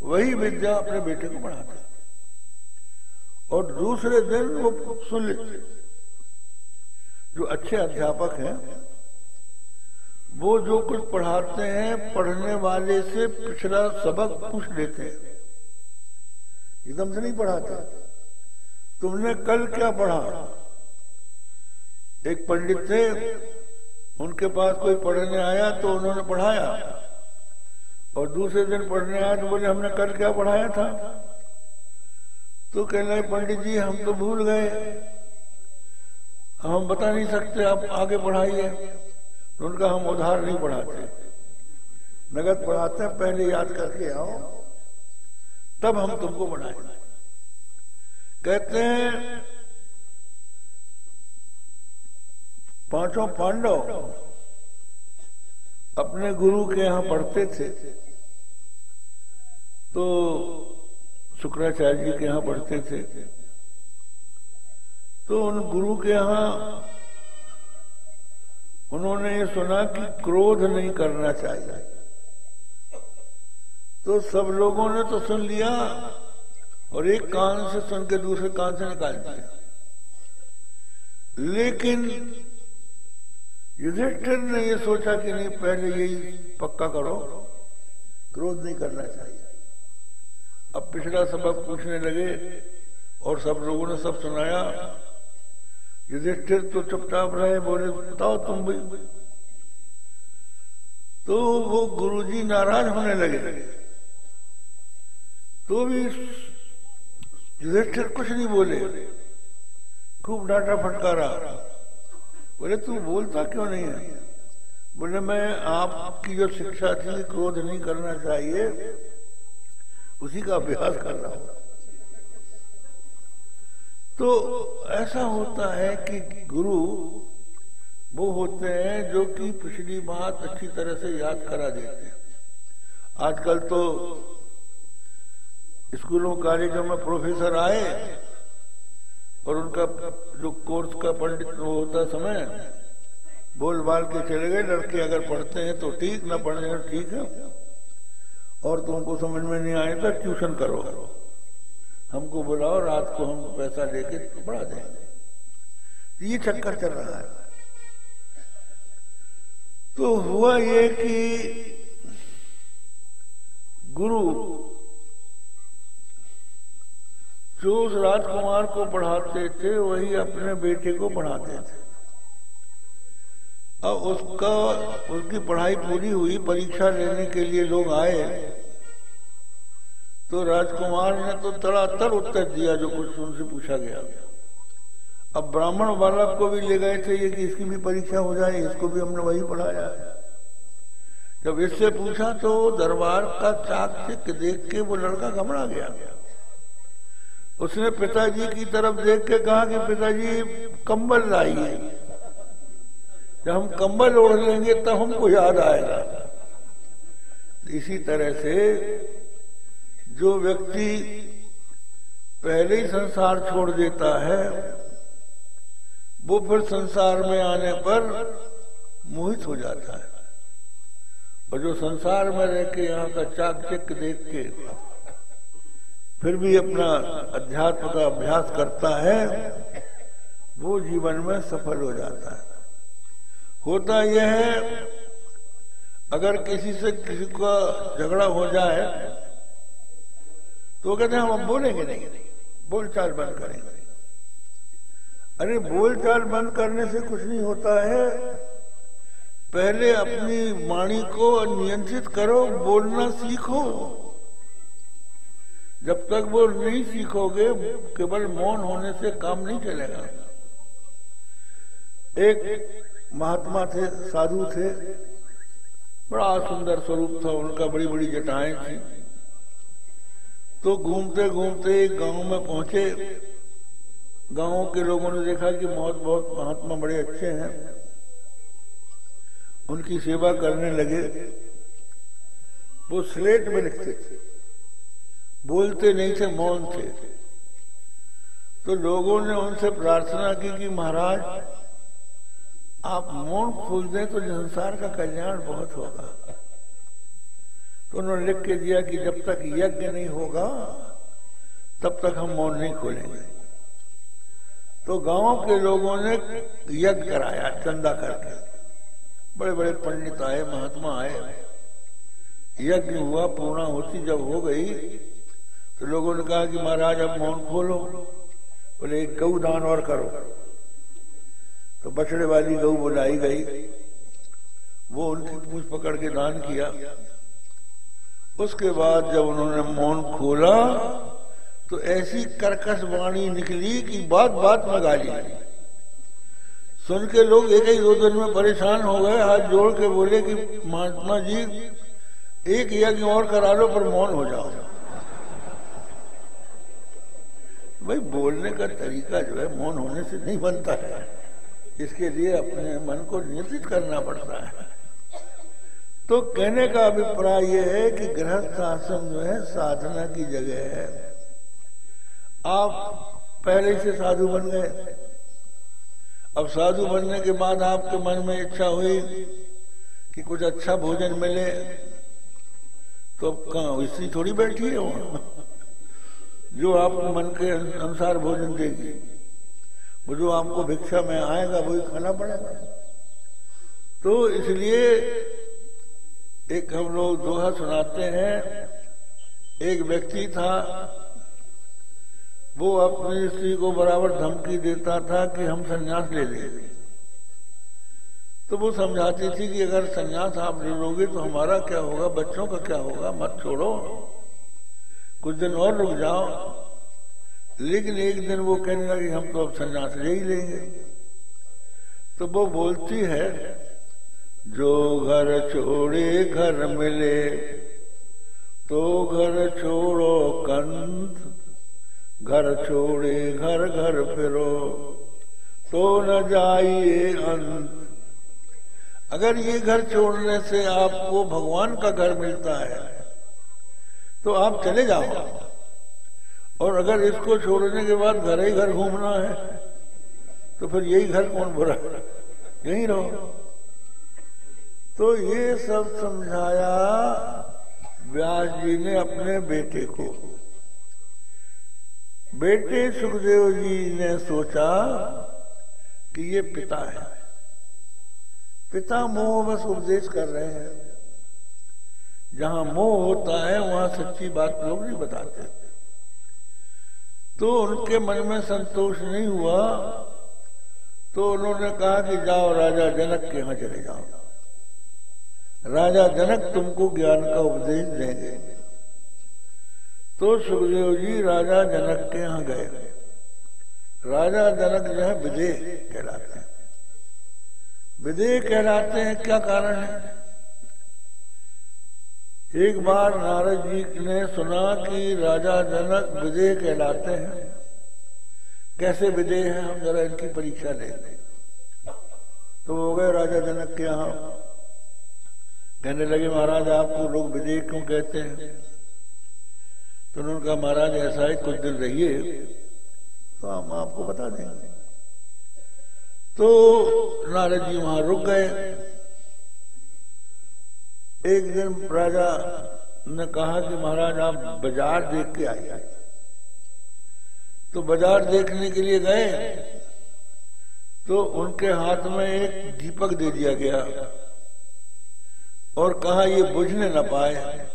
[SPEAKER 1] वही विद्या अपने बेटे को पढ़ाते और दूसरे दिन वो सुन लेते। जो अच्छे अध्यापक हैं वो जो कुछ पढ़ाते हैं, पढ़ने वाले से पिछला सबक पूछ लेते हैं। एकदम से नहीं पढ़ाते। तुमने कल क्या पढ़ा? एक पंडित थे, उनके पास कोई पढ़ने आया तो उन्होंने पढ़ाया। और दूसरे दिन पढ़ने आया तो बोले, हमने कल क्या पढ़ाया था? तो कह रहे पंडित जी, हम तो भूल गए। हम बता नहीं सकते, आप आगे पढ़ाइए उनका हम उधार नहीं बढ़ाते। नगद बढ़ाते हैं, पहले याद करके आओ, तब हम तुमको पढ़ाए कहते हैं, पाँचों पांडव अपने गुरु के यहाँ पढ़ते थे तो शुक्राचार्य जी के यहाँ पढ़ते थे। तो उन गुरु के यहाँ उन्होंने ये सुना कि क्रोध नहीं करना चाहिए। तो सब लोगों ने तो सुन लिया और एक कान से सुन के दूसरे कान से निकाल दिया। लेकिन युधिष्ठिर ने ये सोचा कि नहीं, पहले यही पक्का करो, क्रोध नहीं करना चाहिए। अब पिछला सबक पूछने लगे और सब लोगों ने सब सुनाया। युधिष्ठिर तो चुपचाप रहे, बोले, बताओ तुम भी। तो वो गुरुजी नाराज़ होने लगे। तो भी युधिष्ठिर कुछ नहीं बोले। खूब डांटा फटकारा। बोले, तू बोलता क्यों नहीं है? बोले, मैं आपकी जो शिक्षा थी, क्रोध नहीं करना चाहिए, उसी का अभ्यास कर रहा हूँ। तो ऐसा होता है कि गुरु वो होते हैं जो कि पिछली बात अच्छी तरह से याद करा देते हैं। आजकल तो स्कूलों कॉलेजों में प्रोफेसर आए और उनका जो कोर्स का पंडित वो होता समय बोल बाल के चले गए, लड़के अगर पढ़ते हैं तो ठीक, ना पढ़ने तो ठीक है। और तुमको समझ में नहीं आए तो ट्यूशन करो करो। हमको बुलाओ, रात को हम पैसा लेके पढ़ा देंगे। ये चक्कर चल रहा है। तो हुआ ये कि गुरु जो उस राजकुमार को पढ़ाते थे, वही अपने बेटे को पढ़ाते थे। अब उसका, उसकी पढ़ाई पूरी हुई, परीक्षा लेने के लिए लोग आए। तो राजकुमार ने तो तड़ातर उत्तर दिया जो कुछ उनसे पूछा गया। अब ब्राह्मण बालक को भी ले गए थे ये कि इसकी भी परीक्षा हो जाए, इसको भी हमने वही पढ़ाया है। जब इससे पूछा तो दरबार का चाक देख के वो लड़का घबरा गया। उसने पिताजी की तरफ़ देख के कहा कि पिताजी, कंबल लाइए। जब हम कंबल ओढ़ लेंगे तब हमको याद आएगा। इसी तरह से जो व्यक्ति पहले ही संसार छोड़ देता है, वो फिर संसार में आने पर मोहित हो जाता है। और जो संसार में रह के यहाँ का चाक चिक देख के फिर भी अपना अध्यात्म का अभ्यास करता है, वो जीवन में सफल हो जाता है। होता यह है, अगर किसी से किसी का झगड़ा हो जाए तो कहते हैं, हम बोलेंगे नहीं। बोलचाल बंद करेंगे अरे, बोलचाल बंद करने से कुछ नहीं होता है। पहले अपनी वाणी को नियंत्रित करो, बोलना सीखो। जब तक वो नहीं सीखोगे, केवल मौन होने से काम नहीं चलेगा। एक महात्मा थे, साधु थे। बड़ा सुंदर स्वरूप था, उनका बड़ी बड़ी जटाएँ थी। तो घूमते घूमते एक गाँव में पहुँचे। गाँव के लोगों ने देखा कि बहुत बहुत महात्मा बड़े अच्छे हैं। उनकी सेवा करने लगे। वो स्लेट में लिखते थे। बोलते नहीं थे, मौन थे। तो लोगों ने उनसे प्रार्थना की कि महाराज, आप मौन खोल दें तो संसार का कल्याण बहुत होगा। तो उन्होंने लिख के दिया कि जब तक यज्ञ नहीं होगा, तब तक हम मौन नहीं खोलेंगे। तो गाँव के लोगों ने यज्ञ कराया, चंदा करके। बड़े बड़े पंडित आए, महात्मा आए। यज्ञ हुआ, पूर्णा होती जब हो गई तो लोगों ने कहा कि महाराज, अब मौन खोलो। बोले, एक गऊ दान और करो। तो बछड़े वाली गऊ बुलाई गई। वो उनकी पूछ पकड़ के दान किया। उसके बाद जब उन्होंने मौन खोला तो ऐसी कर्कश वाणी निकली कि बात बात में गाली। सुन के लोग एक ही दो दिन में परेशान हो गए, हाथ जोड़ के बोले कि महात्मा जी, एक यज्ञ और करा लो पर मौन हो जाओ। भाई, बोलने का तरीका जो है, मौन होने से नहीं बनता है। इसके लिए अपने मन को नियंत्रित करना पड़ता है। तो कहने का अभिप्राय यह है कि गृहस्थ आश्रम जो है, साधना की जगह है। आप पहले से साधु बन गए। अब साधु बनने के बाद आपके मन में इच्छा हुई कि कुछ अच्छा भोजन मिले तो अब कहा, स्त्री थोड़ी बैठी है वहाँ? जो आप मन के अनुसार भोजन देगी, वो जो आपको भिक्षा में आएगा, वही खाना पड़ेगा। तो इसलिए एक हम लोग दोहा सुनाते हैं। एक व्यक्ति था, वो अपनी स्त्री को बराबर धमकी देता था कि हम संन्यास ले लेंगे तो वो समझाती थी कि अगर संन्यास आप ले लोगे तो हमारा क्या होगा? बच्चों का क्या होगा? मत छोड़ो। कुछ दिन और रुक जाओ। लेकिन एक दिन वो कहने लगे हम तो अब संन्यास ले ही लेंगे। तो वो बोलती है जो घर छोड़े घर मिले तो घर छोड़ो कंत घर छोड़े घर घर फिरो तो न जाइए अंत। अगर ये घर छोड़ने से आपको भगवान का घर मिलता है तो आप चले जाओ। और अगर इसको छोड़ने के बाद घर ही घर घूमना है तो फिर यही घर कौन बुरा यही रहो। तो ये सब समझाया व्यास जी ने अपने बेटे को। बेटे सुखदेव जी ने सोचा कि ये पिता है। पिता मोह बस उपदेश कर रहे हैं। जहाँ मोह होता है, वहाँ सच्ची बात लोग नहीं बताते तो उनके मन में संतोष नहीं हुआ तो उन्होंने कहा कि जाओ राजा जनक के यहाँ चले जाओ। राजा जनक तुमको ज्ञान का उपदेश देंगे। तो सुखदेव जी राजा जनक के यहाँ गए। राजा जनक जो है विदेह कहलाते हैं। विदेह कहलाते हैं, क्या कारण है? एक बार नारद जी ने सुना कि राजा जनक विदेह कहलाते हैं। कैसे विदेह हैं? हम जरा इनकी परीक्षा ले। तो हो गए राजा जनक के यहाँ। कहने लगे, महाराज, आपको लोग विदेह क्यों कहते हैं? तो उन्होंने कहा, महाराज, ऐसा है कुछ दिन रहिए तो हम आपको बता देंगे. तो नारद जी वहाँ रुक गए। एक दिन राजा ने कहा कि, महाराज, आप बाज़ार देख के आइए तो बाज़ार देखने के लिए गए तो उनके हाथ में एक दीपक दे दिया गया। और कहा, ये बुझने न पाए।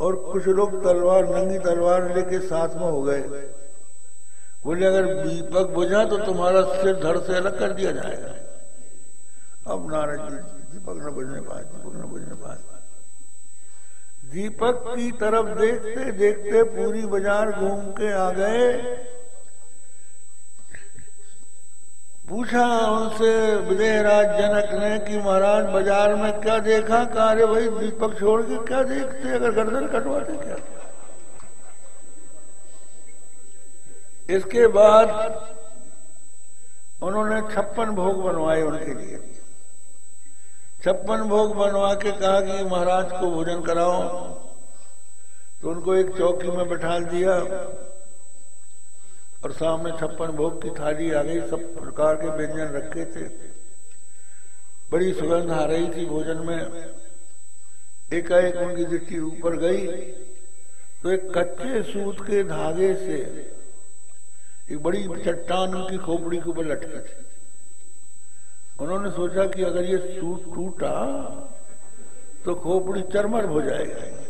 [SPEAKER 1] और कुछ लोग तलवार, नंगी तलवार लेके साथ में हो गए। बोले, अगर दीपक बुझा तो तुम्हारा सिर धड़ से अलग कर दिया जाएगा। अब नारद जी, दीपक न बुझने पाए, दीपक न बुझने पाए। दीपक की तरफ़ देखते देखते पूरी बाज़ार घूम के आ गए। पूछा उनसे विजयराज जनक ने कि महाराज, बाज़ार में क्या देखा? कहा भाई, दीपक छोड़ के क्या देखते? अगर गर्दन कटवाते क्या? इसके बाद उन्होंने छप्पन भोग बनवाए उनके लिए। छप्पन भोग बनवा के कहा कि, महाराज को भोजन कराओ। तो उनको एक चौकी में बैठा दिया। और सामने छप्पन भोग की थाली आ गई, सब प्रकार के व्यंजन रखे थे। बड़ी सुगंध आ रही थी भोजन में। एकाएक उनकी दृष्टि ऊपर गई तो एक कच्चे सूत के धागे से एक बड़ी चट्टान उनकी खोपड़ी के ऊपर लटकी थी। उन्होंने सोचा कि अगर ये सूट टूटा तो खोपड़ी चरमर हो जाएगा।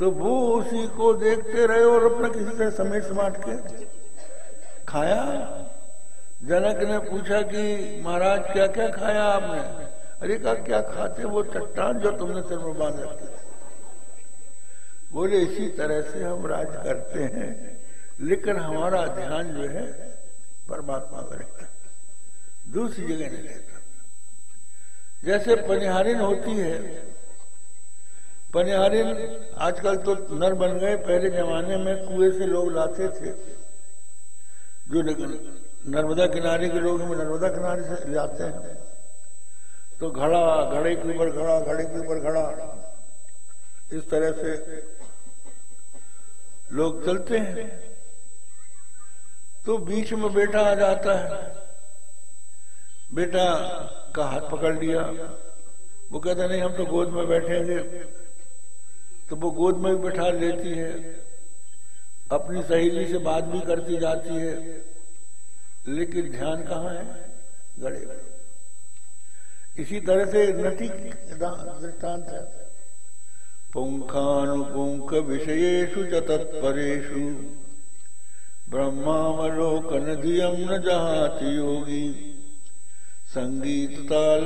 [SPEAKER 1] तो वो उसी को देखते रहे और अपना किसी तरह समेट समाट के खाया? जनक ने पूछा कि महाराज क्या क्या खाया आपने? अरे कहा, क्या खाते वो चट्टान जो तुमने सिर में बाँध रखी बोले, इसी तरह से हम राज करते हैं, लेकिन हमारा ध्यान जो है परमात्मा पर रहता दूसरी जगह नहीं रहता। जैसे पनिहारिन होती है पनिहारिन आजकल तो नर बन गए, पहले जमाने में कुएँ से लोग लाते थे। जो नर्मदा किनारे के लोग नर्मदा किनारे से लाते हैं। तो घड़ा, घड़े के ऊपर घड़ा, घड़े के ऊपर घड़ा। इस तरह से लोग चलते हैं। तो बीच में बेटा आ जाता है। बेटा का हाथ पकड़ लिया। वो कहता, नहीं, हम तो गोद में बैठेंगे। तो वो गोद में भी बैठा लेती है, अपनी सहेली से बात भी करती जाती है। लेकिन ध्यान कहाँ है? गड़े इसी तरह से नटी दृष्टांत है। पुंखानुपुंख विषयेशु च तत्परेशु ब्रह्मावलोकन धियम न जहाति योगी। संगीत ताल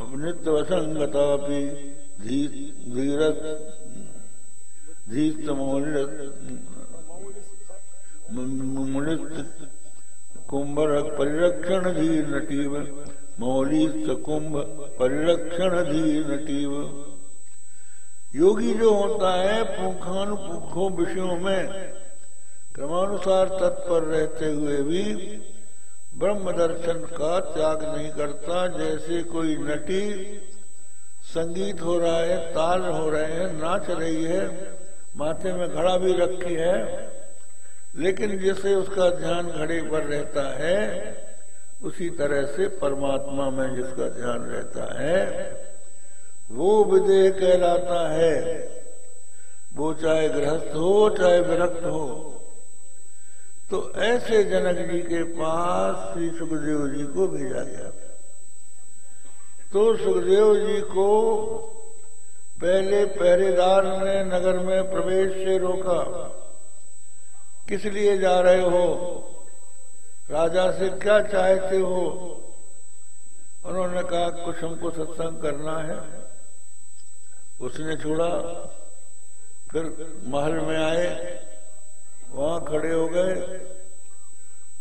[SPEAKER 1] नृत्य वसंगता धीरत धीत कुंभ परिरक्षण धीर नटीव मौलिक कुंभ, परिरक्षण धीर नटीव। योगी जो होता है पुखानुपुखों विषयों में, क्रमानुसार तत्पर रहते हुए भी ब्रह्म दर्शन का त्याग नहीं करता, जैसे कोई नटी संगीत हो रहा है, ताल हो रहे हैं, नाच रही है, माथे में घड़ा भी रखी है, लेकिन जैसे उसका ध्यान घड़े पर रहता है, उसी तरह से परमात्मा में जिसका ध्यान रहता है, वो विदेह कहलाता है। वो चाहे गृहस्थ हो, चाहे विरक्त हो तो ऐसे जनक जी के पास श्री सुखदेव जी को भेजा गया तो सुखदेव जी को पहले पहरेदार ने नगर में प्रवेश से रोका। किस लिए जा रहे हो? राजा से क्या चाहते हो? उन्होंने कहा, कुछ हमको सत्संग करना है। उसने छोड़ा, फिर महल में आए, वहाँ खड़े हो गए।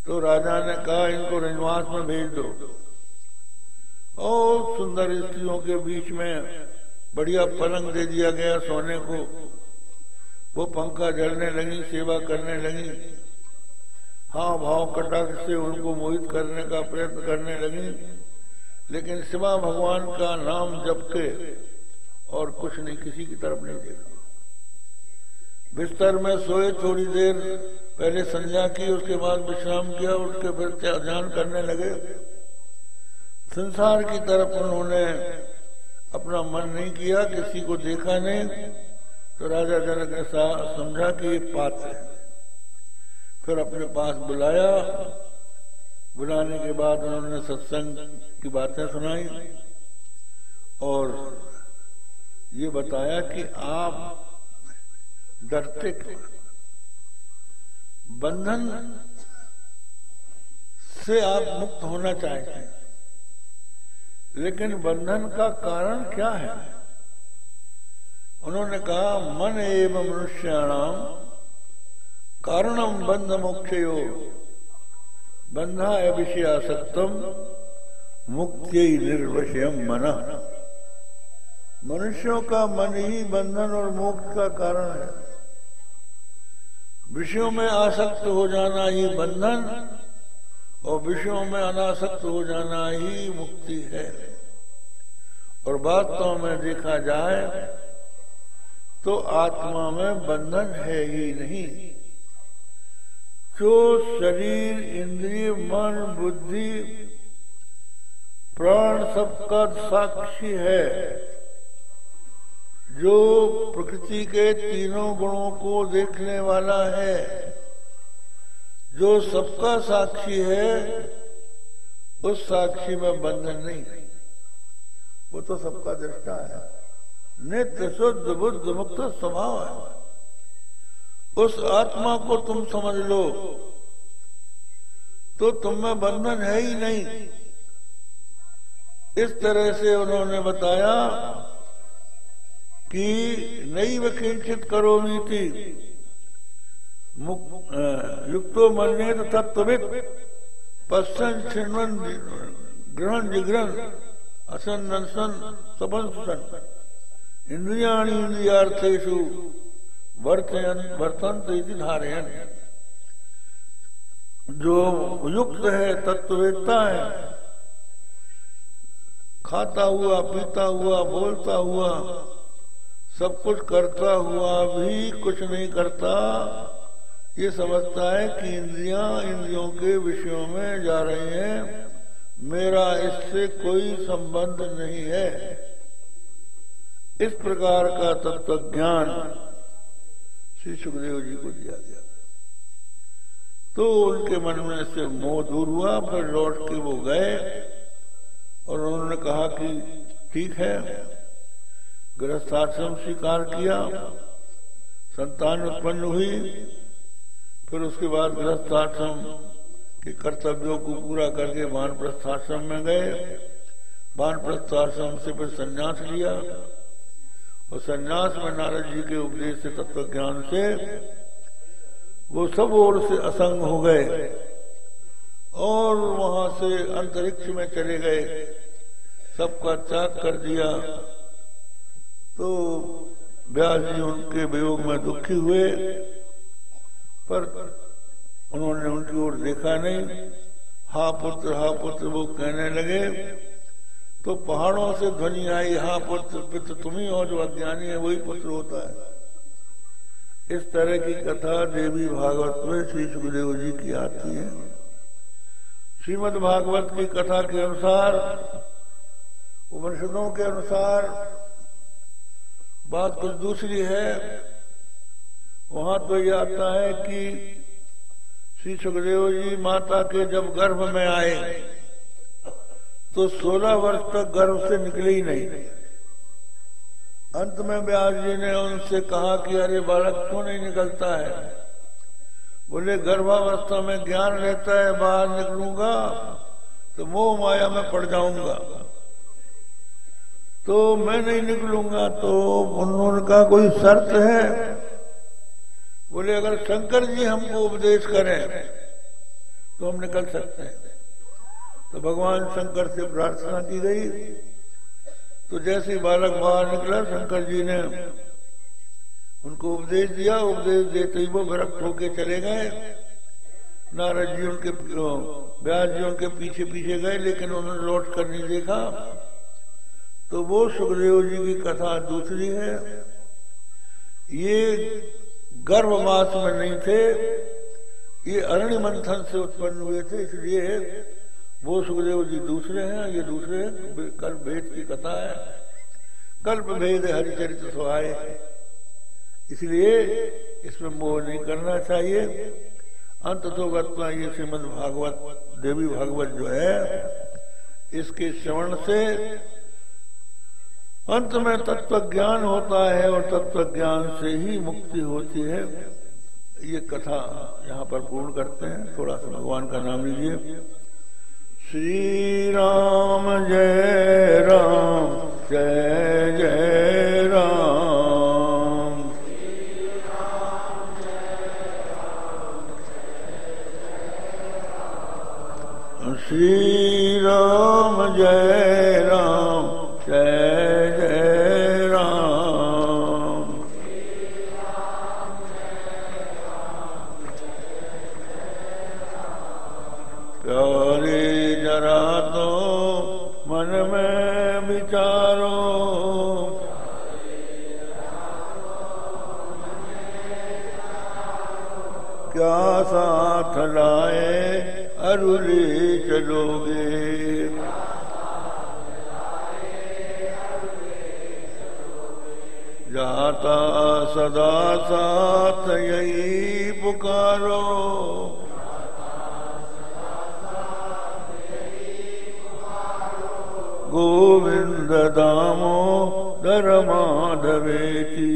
[SPEAKER 1] तो राजा ने कहा, इनको रजवास में भेज दो। और सुंदर स्त्रियों के बीच में बढ़िया पलंग दे दिया गया सोने को। वो पंखा जलने लगी, सेवा करने लगी। हाँ भाव कटाक्ष से उनको मोहित करने का प्रयत्न करने लगी। लेकिन शिवा भगवान का नाम जप के और कुछ नहीं, किसी की तरफ़ नहीं देखा। बिस्तर में सोए थोड़ी देर, पहले संध्या की, उसके बाद विश्राम किया उठ के फिर ध्यान करने लगे। संसार की तरफ़ उन्होंने अपना मन नहीं किया, किसी को देखा नहीं तो राजा जनक ने समझा कि ये पात्र है। फिर अपने पास बुलाया। बुलाने के बाद उन्होंने सत्संग की बातें सुनाई और ये बताया कि आप डरते बंधन से आप मुक्त होना चाहते हैं। लेकिन बंधन का कारण क्या है? उन्होंने कहा, मन एवं मनुष्याणाम कारणम बंध मोक्षयो। बंधा विषयासक्तम मुक्ति निर्वशयम मन। मनुष्यों का मन ही बंधन और मोक्ष का कारण है। विषयों में आसक्त हो जाना ही बंधन और विषयों में अनासक्त हो जाना ही मुक्ति है। और वास्तव में देखा जाए तो आत्मा में बंधन है ही नहीं। जो शरीर, इंद्रिय, मन, बुद्धि, प्राण सबका साक्षी है, जो प्रकृति के तीनों गुणों को देखने वाला है जो सबका साक्षी है, उस साक्षी में बंधन नहीं। वो तो सबका दृष्टा है। नित्य शुद्ध बुद्ध मुक्त स्वभाव है। उस आत्मा को तुम समझ लो। तो तुम में बंधन है ही नहीं। इस तरह से उन्होंने बताया कि नई किंचित करो थी युक्तो मन्य तत्वित पश्चन छिन्वन ग्रहण जिग्रहण असन नसन सपन सुसन इंद्रियाणी इंद्रियार्थेशु वर्तयन वर्तंत धारयन। जो युक्त है तत्ववेत्ता है। खाता हुआ, पीता हुआ, बोलता हुआ, सब कुछ करता हुआ भी कुछ नहीं करता। ये समझता है कि इंद्रियाँ इंद्रियों के विषयों में जा रही हैं। मेरा इससे कोई संबंध नहीं है। इस प्रकार का तत्व ज्ञान श्री सुखदेव जी को दिया गया। तो उनके मन में से मोह दूर हुआ, फिर लौट के वो गए और उन्होंने कहा कि ठीक है, गृहस्थाश्रम स्वीकार किया, संतान उत्पन्न हुई। फिर उसके बाद गृहस्थाश्रम के कर्तव्यों को पूरा करके वान प्रस्थाश्रम में गए। वान प्रस्थाश्रम से फिर संन्यास लिया और संन्यास में नारद जी के उपदेश से तत्व ज्ञान से वो सब ओर से असंग हो गए और वहाँ से अंतरिक्ष में चले गए। सबका त्याग कर दिया। तो व्यास जी उनके वियोग में दुखी हुए। पर उन्होंने उनकी ओर देखा नहीं। हा पुत्र हा पुत्र, वो कहने लगे तो पहाड़ों से ध्वनि आई, हा पुत्र पित्र तुम ही हो जो अज्ञानी है, वही पुत्र होता है। इस तरह की कथा देवी भागवत में श्री सुखदेव जी की आती है। श्रीमद भागवत की कथा के अनुसार, उपनिषदों के अनुसार बात कुछ दूसरी है। वहाँ तो ये आता है कि श्री सुखदेव जी माता के जब गर्भ में आए तो 16 वर्ष तक गर्भ से निकले ही नहीं। अंत में व्यास जी ने उनसे कहा कि अरे बालक, क्यों नहीं निकलता है? बोले, गर्भावस्था में ज्ञान रहता है, बाहर निकलूँगा तो मोह माया में पड़ जाऊँगा। तो मैं नहीं निकलूँगा तो उन्होंने कहा, कोई शर्त है? बोले, अगर शंकर जी हमको उपदेश करें तो हम निकल सकते हैं। तो भगवान शंकर से प्रार्थना की गई। तो जैसे बालक बाहर निकला, शंकर जी ने उनको उपदेश दिया। उपदेश देते ही वो विरक्त होके चले गए। नारद जी उनके ब्यास जी उनके पीछे पीछे गए, लेकिन उन्होंने लौट कर नहीं देखा। तो वो सुखदेव जी की कथा दूसरी है। ये गर्भवास में नहीं थे, ये अरण्य मंथन से उत्पन्न हुए थे, इसलिए वो सुखदेव जी दूसरे हैं, ये दूसरे कल्प भेद की कथा है। कल्प भेद हरिचरित सुहाय इसलिए इसमें मोह नहीं करना चाहिए। अंत तो ये श्रीमद भागवत देवी भागवत जो है, इसके श्रवण से अंत में तत्व ज्ञान होता है और तत्व ज्ञान से ही मुक्ति होती है। ये कथा यहाँ पर पूर्ण करते हैं। थोड़ा सा भगवान का नाम लीजिए। श्री राम, जय राम। जय जय राम। श्री लाए अरुले चलोगे। जाता सदा साथ यही पुकारो। गोविंद दामो दर माधवेती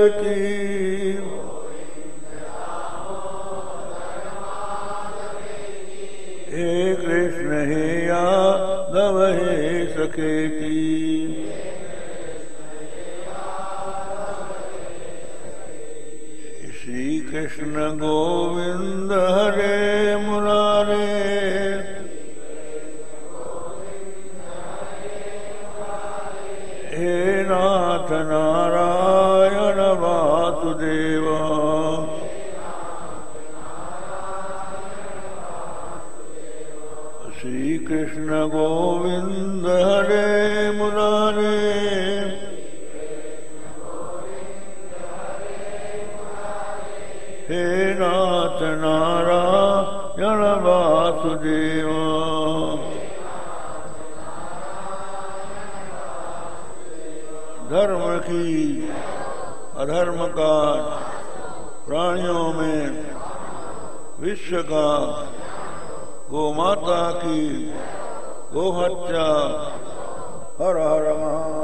[SPEAKER 1] माधवेती हे कृष्ण हे यादव हे सखेती श्री कृष्ण गोविंद हरे मुरारे। हे नाथ नारायण वासुदेव श्री कृष्ण गोविंद हरे मुरारे। हे नाथ नारायण वासुदेव। धर्म की अधर्म का प्राणियों में विश्व का गो माता की गोहत्या हर हर महा